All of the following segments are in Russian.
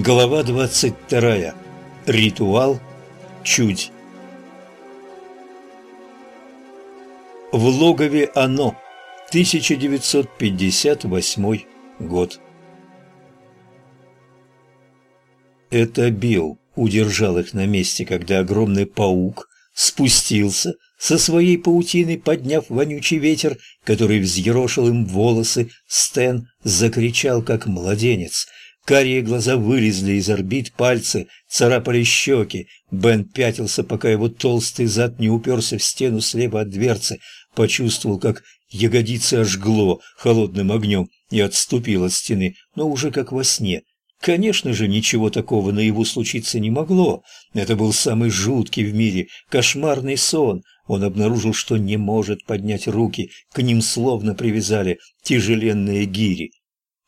Глава 22. Ритуал чуть. В логове оно. 1958 год. Это Билл удержал их на месте, когда огромный паук спустился со своей паутиной, подняв вонючий ветер, который взъерошил им волосы. Стэн закричал, как младенец – Карие глаза вылезли из орбит, пальцы царапали щеки. Бен пятился, пока его толстый зад не уперся в стену слева от дверцы. Почувствовал, как ягодицы ожгло холодным огнем и отступил от стены, но уже как во сне. Конечно же, ничего такого наяву случиться не могло. Это был самый жуткий в мире, кошмарный сон. Он обнаружил, что не может поднять руки, к ним словно привязали тяжеленные гири.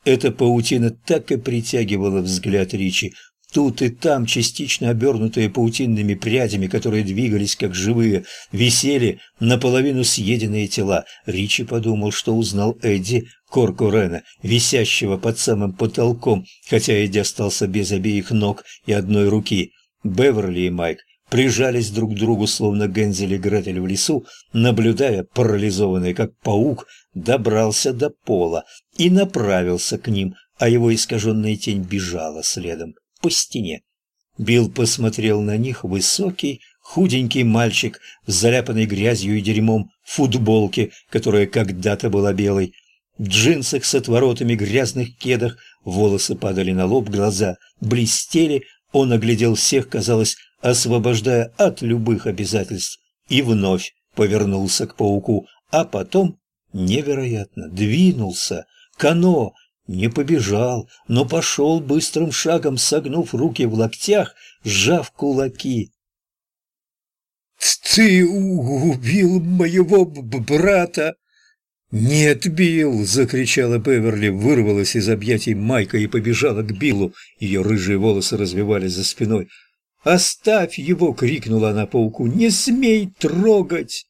Эта паутина так и притягивала взгляд Ричи. Тут и там, частично обернутые паутинными прядями, которые двигались как живые, висели наполовину съеденные тела. Ричи подумал, что узнал Эдди Коркурена, висящего под самым потолком, хотя Эдди остался без обеих ног и одной руки. Беверли и Майк прижались друг к другу, словно Гензель и Гретель в лесу, наблюдая, парализованный как паук, добрался до пола и направился к ним, а его искаженная тень бежала следом по стене. Билл посмотрел на них, высокий, худенький мальчик в заляпанной грязью и дерьмом футболке, которая когда-то была белой, в джинсах с отворотами, грязных кедах, волосы падали на лоб, глаза блестели, он оглядел всех, казалось, освобождая от любых обязательств, и вновь повернулся к пауку, а потом, невероятно, двинулся к оно, не побежал, но пошел быстрым шагом, согнув руки в локтях, сжав кулаки. «Ты убил моего брата!» «Нет, Билл!» — закричала Беверли, вырвалась из объятий Майка и побежала к Биллу. Ее рыжие волосы развивались за спиной. «Оставь его!» — крикнула она пауку. «Не смей трогать!»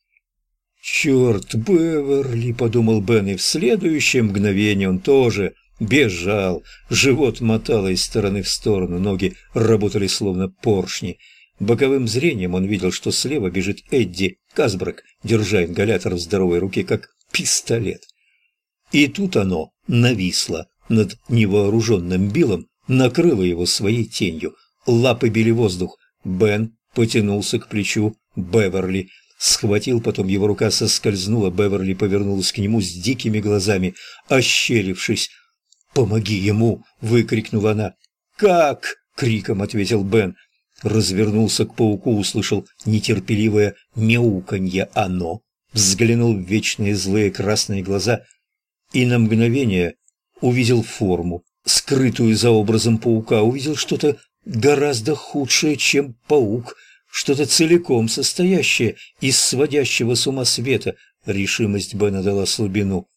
«Черт, Беверли!» — подумал Бен, и в следующее мгновение он тоже бежал. Живот мотало из стороны в сторону, ноги работали словно поршни. Боковым зрением он видел, что слева бежит Эдди Казбрак, держа ингалятор в здоровой руке, как пистолет. И тут оно нависло над невооруженным Биллом, накрыло его своей тенью — Лапы били воздух. Бен потянулся к плечу Беверли. Схватил, потом его рука соскользнула, Беверли повернулась к нему с дикими глазами, ощерившись. «Помоги ему!» — выкрикнула она. «Как?» — криком ответил Бен. Развернулся к пауку, услышал нетерпеливое мяуканье «Оно!» Взглянул в вечные злые красные глаза и на мгновение увидел форму, скрытую за образом паука, увидел что-то гораздо худшее, чем паук, что-то целиком состоящее из сводящего с ума света. Решимость Бена дала слабину.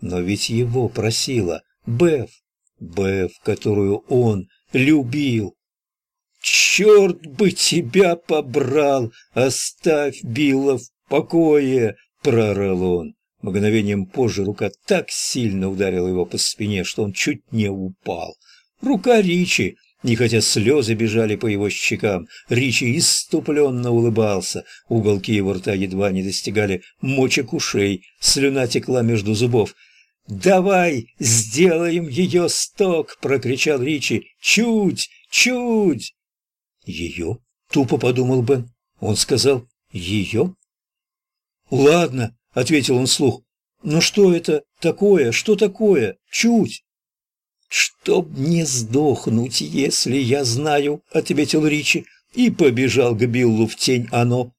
Но ведь его просила Беф, Беф, которую он любил. «Черт бы тебя побрал! Оставь Билла в покое!» — прорал он. Мгновением позже рука так сильно ударила его по спине, что он чуть не упал. Рука Ричи, и хотя слезы бежали по его щекам, Ричи иступленно улыбался, уголки его рта едва не достигали мочек ушей, слюна текла между зубов. «Давай сделаем ее сток!» — прокричал Ричи. «Чуть! Чуть!» «Ее?» — тупо подумал Бен. Он сказал «Ее?» «Ладно», — ответил он вслух. «Но что это такое? Что такое? Чуть!» «Чтоб не сдохнуть, если я знаю», — ответил Ричи и побежал к Биллу в тень оно.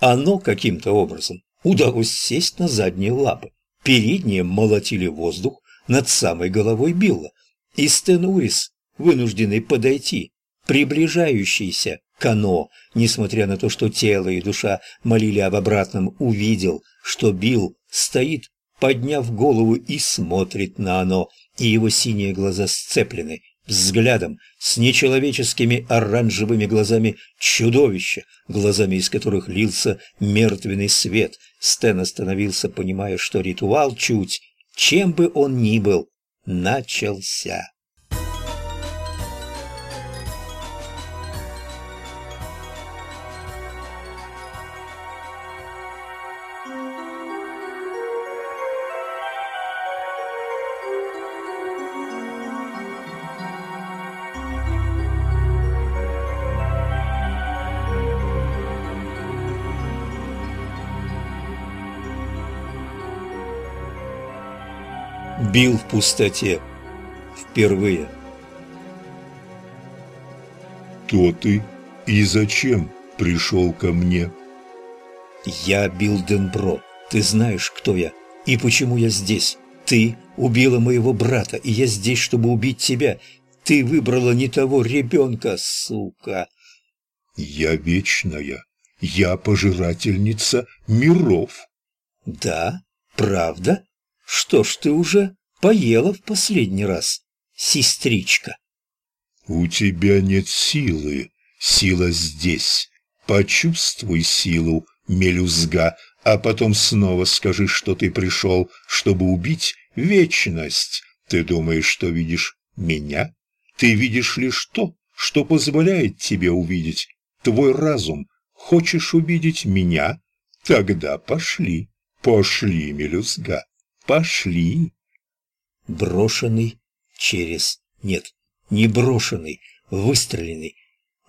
Оно каким-то образом удалось сесть на задние лапы. Передние молотили воздух над самой головой Билла. И Стэн Уис, вынужденный подойти, приближающийся к оно, несмотря на то, что тело и душа молили об обратном, увидел, что Билл стоит, подняв голову и смотрит на оно, и его синие глаза сцеплены взглядом с нечеловеческими оранжевыми глазами чудовища, глазами из которых лился мертвенный свет. Стэн остановился, понимая, что ритуал чуть, чем бы он ни был, начался. Бил в пустоте. Впервые. «Кто ты и зачем пришел ко мне?» «Я Билл Денбро. Ты знаешь, кто я и почему я здесь. Ты убила моего брата, и я здесь, чтобы убить тебя. Ты выбрала не того ребенка, сука!» «Я вечная. Я пожирательница миров». «Да? Правда? Что ж ты уже поела в последний раз, сестричка?» «У тебя нет силы. Сила здесь. Почувствуй силу, мелюзга, а потом снова скажи, что ты пришел, чтобы убить вечность. Ты думаешь, что видишь меня? Ты видишь лишь то, что позволяет тебе увидеть. Твой разум. Хочешь увидеть меня? Тогда пошли, пошли, мелюзга, пошли. Брошенный через... Нет, не брошенный, выстреленный.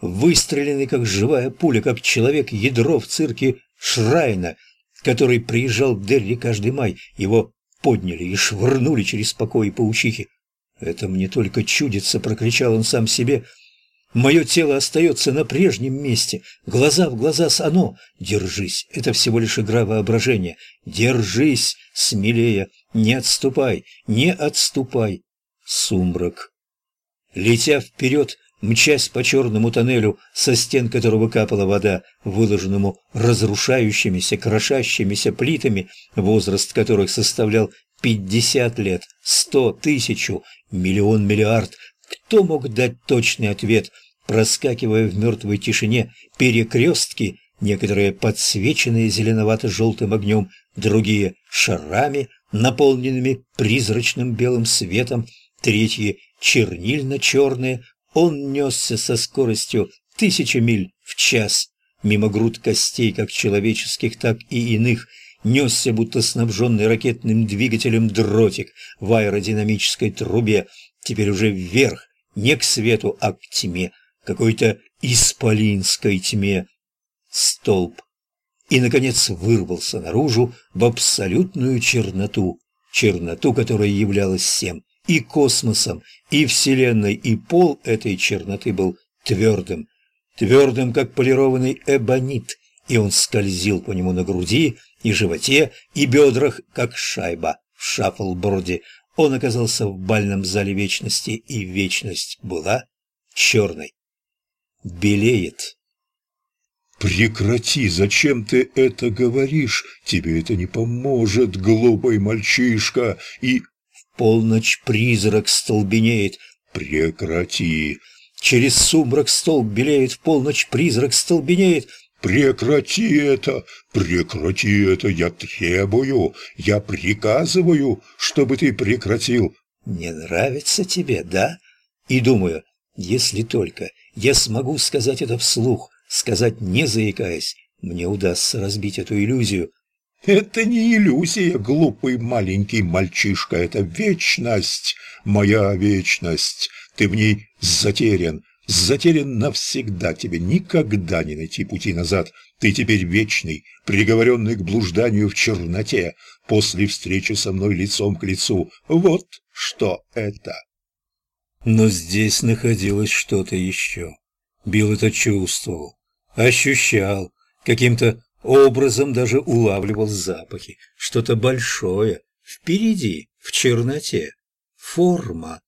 Выстреленный, как живая пуля, как человек ядро в цирке Шрайна, который приезжал к Дерри каждый май. Его подняли и швырнули через покои паучихи. «Это мне только чудится!» — прокричал он сам себе. «Мое тело остается на прежнем месте, глаза в глаза с оно. Держись, это всего лишь игра воображения. Держись, смелее, не отступай, не отступай!» Сумрак. Летя вперед, мчась по черному тоннелю, со стен которого капала вода, выложенному разрушающимися, крошащимися плитами, возраст которых составлял пятьдесят лет, сто, тысячу, миллион, миллиард. Кто мог дать точный ответ, проскакивая в мертвой тишине перекрестки, некоторые подсвеченные зеленовато-желтым огнем, другие — шарами, наполненными призрачным белым светом, третьи — чернильно-черные, он несся со скоростью тысячи миль в час, мимо груд костей, как человеческих, так и иных, несся, будто снабженный ракетным двигателем дротик в аэродинамической трубе, теперь уже вверх, не к свету, а к тьме, какой-то исполинской тьме. Столб. И, наконец, вырвался наружу в абсолютную черноту, черноту, которая являлась всем и космосом, и Вселенной, и пол этой черноты был твердым, твердым, как полированный эбонит, и он скользил по нему на груди и животе, и бедрах, как шайба в шаффлборде. Он оказался в бальном зале вечности, и вечность была черной. Белеет. «Прекрати! Зачем ты это говоришь? Тебе это не поможет, глупый мальчишка!» И полночь призрак столбенеет. Прекрати. Через сумрак столб белеет, в полночь призрак столбенеет. Прекрати это, прекрати это, я требую, я приказываю, чтобы ты прекратил. Не нравится тебе, да? И думаю, если только я смогу сказать это вслух, сказать не заикаясь, мне удастся разбить эту иллюзию. Это не иллюзия, глупый маленький мальчишка, это вечность, моя вечность. Ты в ней затерян, затерян навсегда, тебе никогда не найти пути назад. Ты теперь вечный, приговоренный к блужданию в черноте, после встречи со мной лицом к лицу. Вот что это. Но здесь находилось что-то еще. Билл это чувствовал, ощущал, каким-то образом даже улавливал запахи. Что-то большое, впереди, в черноте. Форма.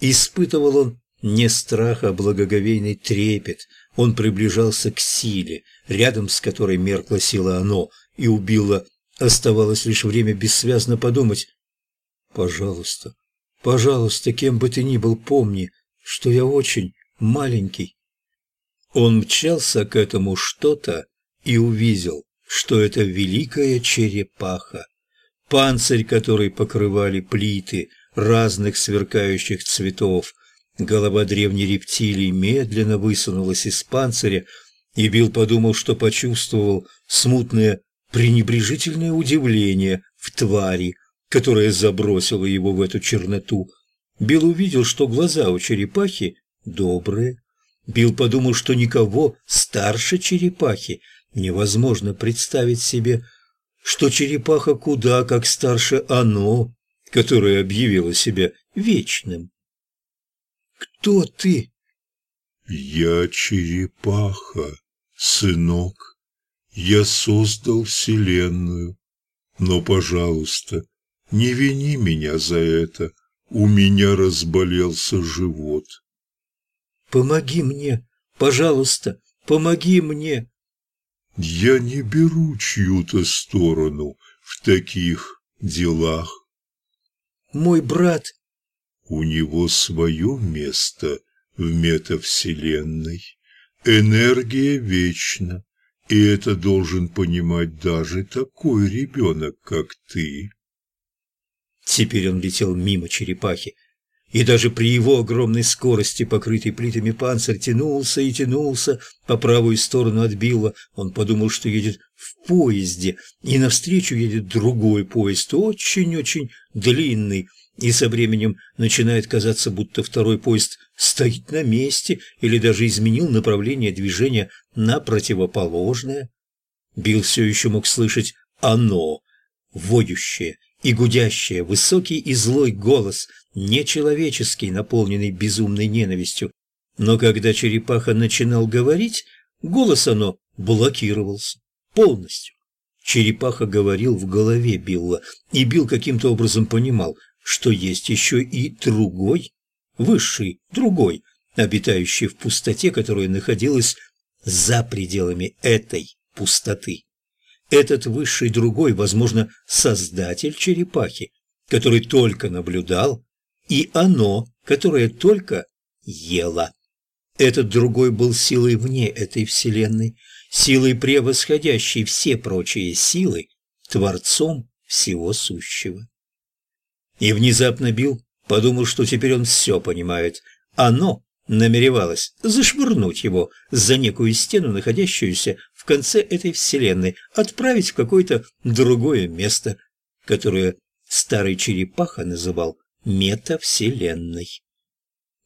Испытывал он не страх, а благоговейный трепет. Он приближался к силе, рядом с которой меркла сила оно, и убило. Оставалось лишь время бессвязно подумать. «Пожалуйста, пожалуйста, кем бы ты ни был, помни, что я очень маленький». Он мчался к этому что-то, и увидел, что это великая черепаха, панцирь которой покрывали плиты разных сверкающих цветов. Голова древней рептилии медленно высунулась из панциря, и Билл подумал, что почувствовал смутное пренебрежительное удивление в твари, которая забросила его в эту черноту. Билл увидел, что глаза у черепахи добрые. Билл подумал, что никого старше черепахи Невозможно представить себе, что черепаха куда как старше оно, которое объявило себя вечным. «Кто ты?» «Я черепаха, сынок. Я создал Вселенную. Но, пожалуйста, не вини меня за это. У меня разболелся живот». «Помоги мне, пожалуйста, помоги мне!» «Я не беру чью-то сторону в таких делах». «Мой брат...» «У него свое место в метавселенной. Энергия вечна, и это должен понимать даже такой ребенок, как ты». Теперь он летел мимо черепахи, и даже при его огромной скорости, покрытый плитами панцирь, тянулся и тянулся по правую сторону от Билла. Он подумал, что едет в поезде, и навстречу едет другой поезд, очень-очень длинный, и со временем начинает казаться, будто второй поезд стоит на месте или даже изменил направление движения на противоположное. Билл все еще мог слышать «оно», воющее и гудящее, высокий и злой голос, нечеловеческий, наполненный безумной ненавистью. Но когда черепаха начинал говорить, голос оно блокировался полностью. Черепаха говорил в голове Билла, и Билл каким-то образом понимал, что есть еще и другой, высший, другой, обитающий в пустоте, которая находилась за пределами этой пустоты. Этот высший другой, возможно, создатель черепахи, который только наблюдал, и оно, которое только ело. Этот другой был силой вне этой вселенной, силой превосходящей все прочие силы, творцом всего сущего. И внезапно Билл подумал, что теперь он все понимает. Оно намеревалось зашвырнуть его за некую стену, находящуюся в конце этой вселенной, отправить в какое-то другое место, которое старый черепаха называл метавселенной.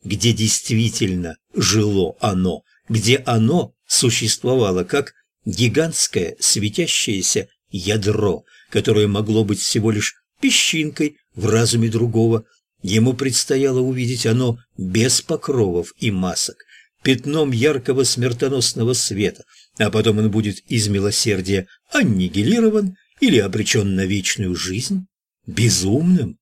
Где действительно жило оно, где оно существовало как гигантское светящееся ядро, которое могло быть всего лишь песчинкой в разуме другого, Ему предстояло увидеть оно без покровов и масок, пятном яркого смертоносного света, а потом он будет из милосердия аннигилирован или обречен на вечную жизнь, безумным,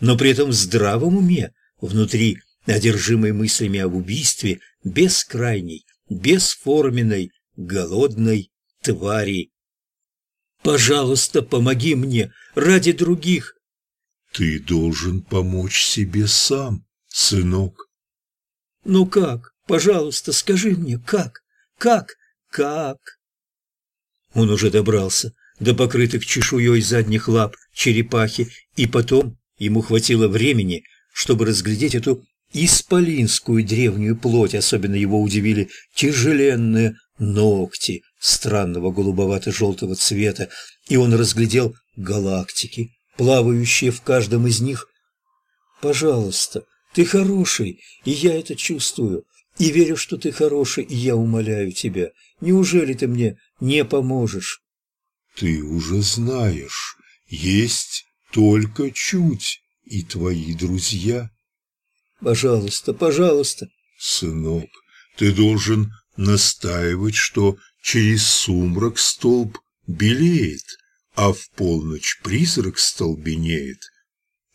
но при этом в здравом уме, внутри одержимой мыслями об убийстве бескрайней, бесформенной, голодной твари. «Пожалуйста, помоги мне ради других!» Ты должен помочь себе сам, сынок. Ну как? Пожалуйста, скажи мне, как? Как? Как? Он уже добрался до покрытых чешуей задних лап черепахи, и потом ему хватило времени, чтобы разглядеть эту исполинскую древнюю плоть, особенно его удивили тяжеленные ногти странного голубовато-желтого цвета, и он разглядел галактики, плавающие в каждом из них. Пожалуйста, ты хороший, и я это чувствую, и верю, что ты хороший, и я умоляю тебя. Неужели ты мне не поможешь? Ты уже знаешь, есть только чуть, и твои друзья. Пожалуйста, пожалуйста. Сынок, ты должен настаивать, что через сумрак столб белеет, а в полночь призрак столбенеет.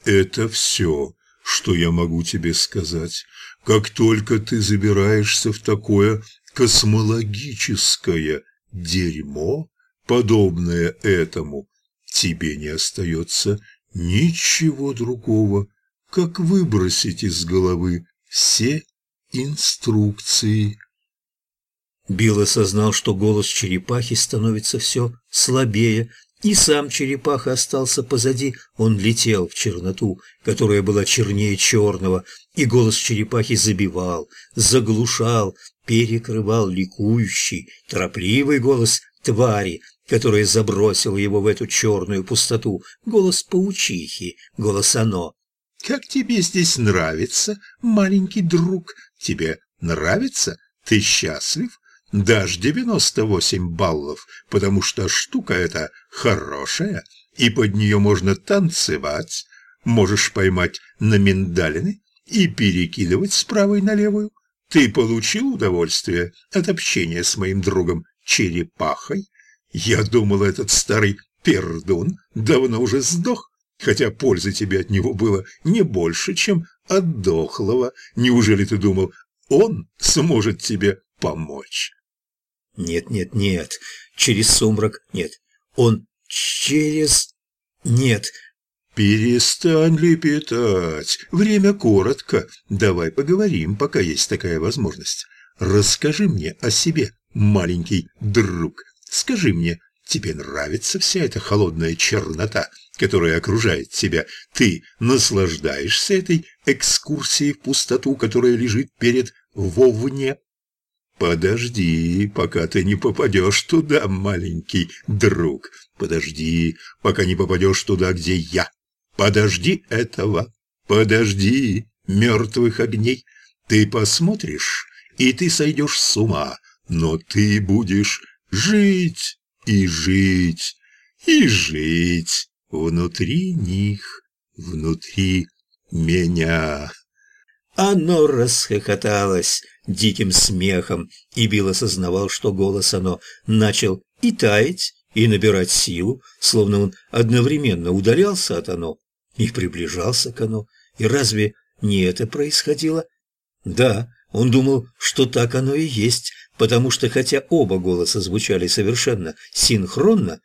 Это все, что я могу тебе сказать. Как только ты забираешься в такое космологическое дерьмо, подобное этому, тебе не остается ничего другого, как выбросить из головы все инструкции. Билл осознал, что голос черепахи становится все слабее, и сам черепаха остался позади, он летел в черноту, которая была чернее черного, и голос черепахи забивал, заглушал, перекрывал ликующий, торопливый голос твари, которая забросила его в эту черную пустоту, голос паучихи, голос оно. «Как тебе здесь нравится, маленький друг? Тебе нравится? Ты счастлив? Дашь 98 баллов, потому что штука эта хорошая, и под нее можно танцевать. можешь поймать на миндалины и перекидывать с правой на левую. Ты получил удовольствие от общения с моим другом Черепахой? Я думал, этот старый пердун давно уже сдох, хотя пользы тебе от него было не больше, чем от дохлого. Неужели ты думал, он сможет тебе помочь? Нет, нет, нет, через сумрак нет. Он через... Нет. Перестань лепетать. Время коротко. Давай поговорим, пока есть такая возможность. Расскажи мне о себе, маленький друг. Скажи мне, тебе нравится вся эта холодная чернота, которая окружает тебя? Ты наслаждаешься этой экскурсией в пустоту, которая лежит перед вовне? «Подожди, пока ты не попадешь туда, маленький друг. Подожди, пока не попадешь туда, где я. Подожди этого. Подожди, мертвых огней. Ты посмотришь, и ты сойдешь с ума, но ты будешь жить и жить и жить внутри них, внутри меня». Оно расхохоталось диким смехом, и Билл осознавал, что голос оно начал и таять, и набирать силу, словно он одновременно удалялся от оно и приближался к оно. И разве не это происходило? Да, он думал, что так оно и есть, потому что хотя оба голоса звучали совершенно синхронно,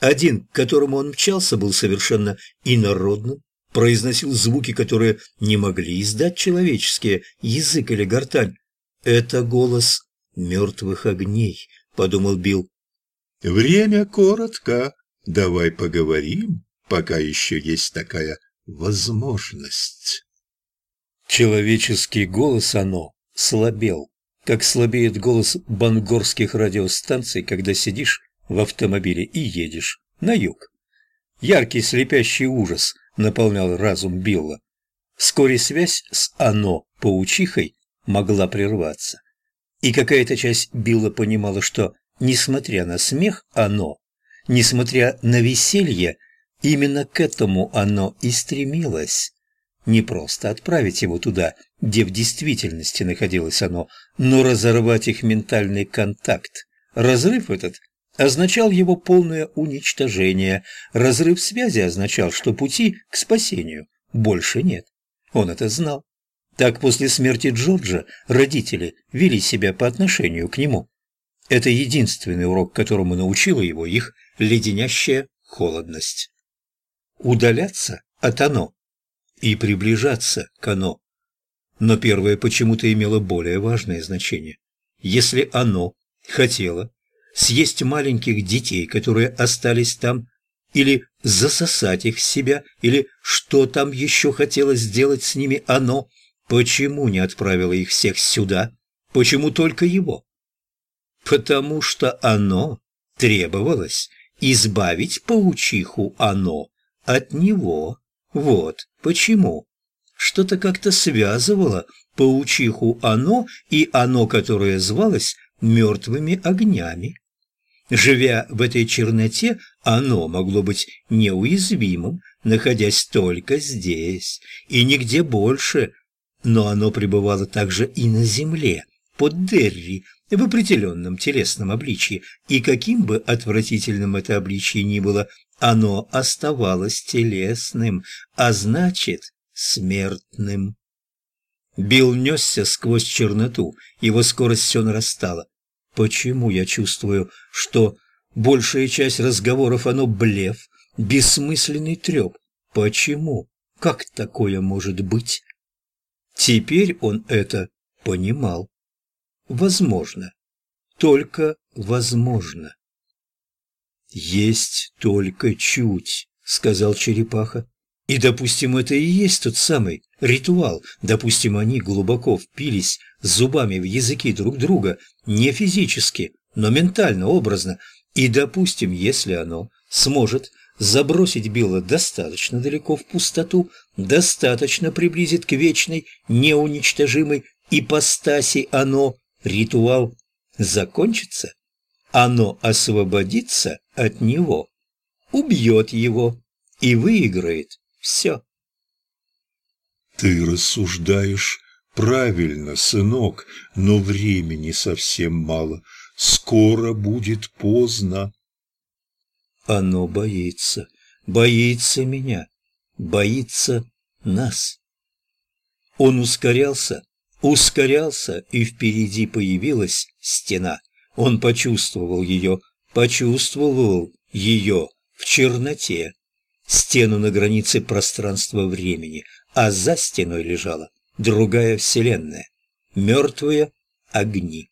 один, к которому он мчался, был совершенно инородным, произносил звуки, которые не могли издать человеческие, язык или гортань. «Это голос мертвых огней», — подумал Билл. «Время коротко. Давай поговорим, пока еще есть такая возможность». Человеческий голос оно слабел, как слабеет голос бангорских радиостанций, когда сидишь в автомобиле и едешь на юг. Яркий слепящий ужас наполнял разум Билла. Вскоре связь с «оно» паучихой могла прерваться. И какая-то часть Билла понимала, что, несмотря на смех «оно», несмотря на веселье, именно к этому оно и стремилось. Не просто отправить его туда, где в действительности находилось оно, но разорвать их ментальный контакт. Разрыв этот означал его полное уничтожение. Разрыв связи означал, что пути к спасению больше нет. Он это знал. Так после смерти Джорджа родители вели себя по отношению к нему. Это единственный урок, которому научила его их леденящая холодность. Удаляться от оно и приближаться к оно. Но первое почему-то имело более важное значение. Если оно хотело съесть маленьких детей, которые остались там, или засосать их в себя, или что там еще хотело сделать с ними оно, почему не отправило их всех сюда, почему только его? Потому что оно требовалось избавить паучиху оно от него. Вот почему. Что-то как-то связывало паучиху оно и оно, которое звалось мертвыми огнями. Живя в этой черноте, оно могло быть неуязвимым, находясь только здесь и нигде больше, но оно пребывало также и на земле, под Дерри, в определенном телесном обличье, и каким бы отвратительным это обличье ни было, оно оставалось телесным, а значит, смертным. Билл несся сквозь черноту, его скорость все нарастала. Почему я чувствую, что большая часть разговоров оно блеф, бессмысленный треп? Почему? Как такое может быть? Теперь он это понимал. Возможно. Только возможно. «Есть только чуть», — сказал черепаха. И, допустим, это и есть тот самый ритуал. Допустим, они глубоко впились зубами в языки друг друга, не физически, но ментально, образно. И, допустим, если оно сможет забросить Билла достаточно далеко в пустоту, достаточно приблизит к вечной, неуничтожимой ипостаси оно, ритуал закончится, оно освободится от него, убьет его и выиграет все. Ты рассуждаешь правильно, сынок, но времени совсем мало. Скоро будет поздно. Оно боится, боится меня, боится нас. Он ускорялся, ускорялся, и впереди появилась стена. Он почувствовал ее, почувствовал ее в черноте, стену на границе пространства-времени, а за стеной лежала другая вселенная, мертвые огни.